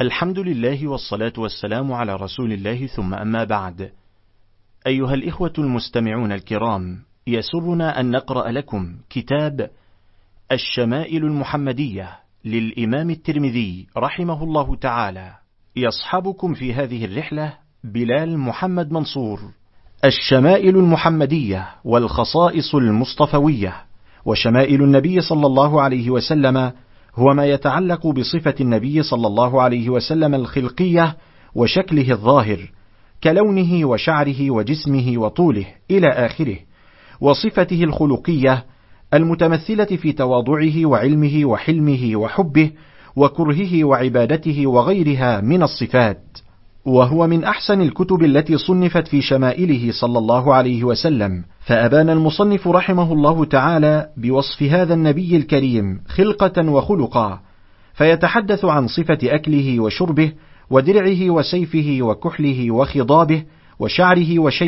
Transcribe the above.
الحمد لله والصلاة والسلام على رسول الله ثم أما بعد. أيها الإخوة المستمعون الكرام، يسرنا أن نقرأ لكم كتاب الشمائل المحمدية للإمام الترمذي رحمه الله تعالى. يصحبكم في هذه الرحلة بلال محمد منصور. الشمائل المحمدية والخصائص المصطفوية وشمائل النبي صلى الله عليه وسلم هو ما يتعلق بصفة النبي صلى الله عليه وسلم الخلقية وشكله الظاهر كلونه وشعره وجسمه وطوله إلى آخره، وصفته الخلقية المتمثلة في تواضعه وعلمه وحلمه وحبه وكرهه وعبادته وغيرها من الصفات. وهو من أحسن الكتب التي صنفت في شمائله صلى الله عليه وسلم، فأبان المصنف رحمه الله تعالى بوصف هذا النبي الكريم خلقة وخلقا، فيتحدث عن صفة أكله وشربه، ودرعه وسيفه وكحله وخضابه، وشعره وشيء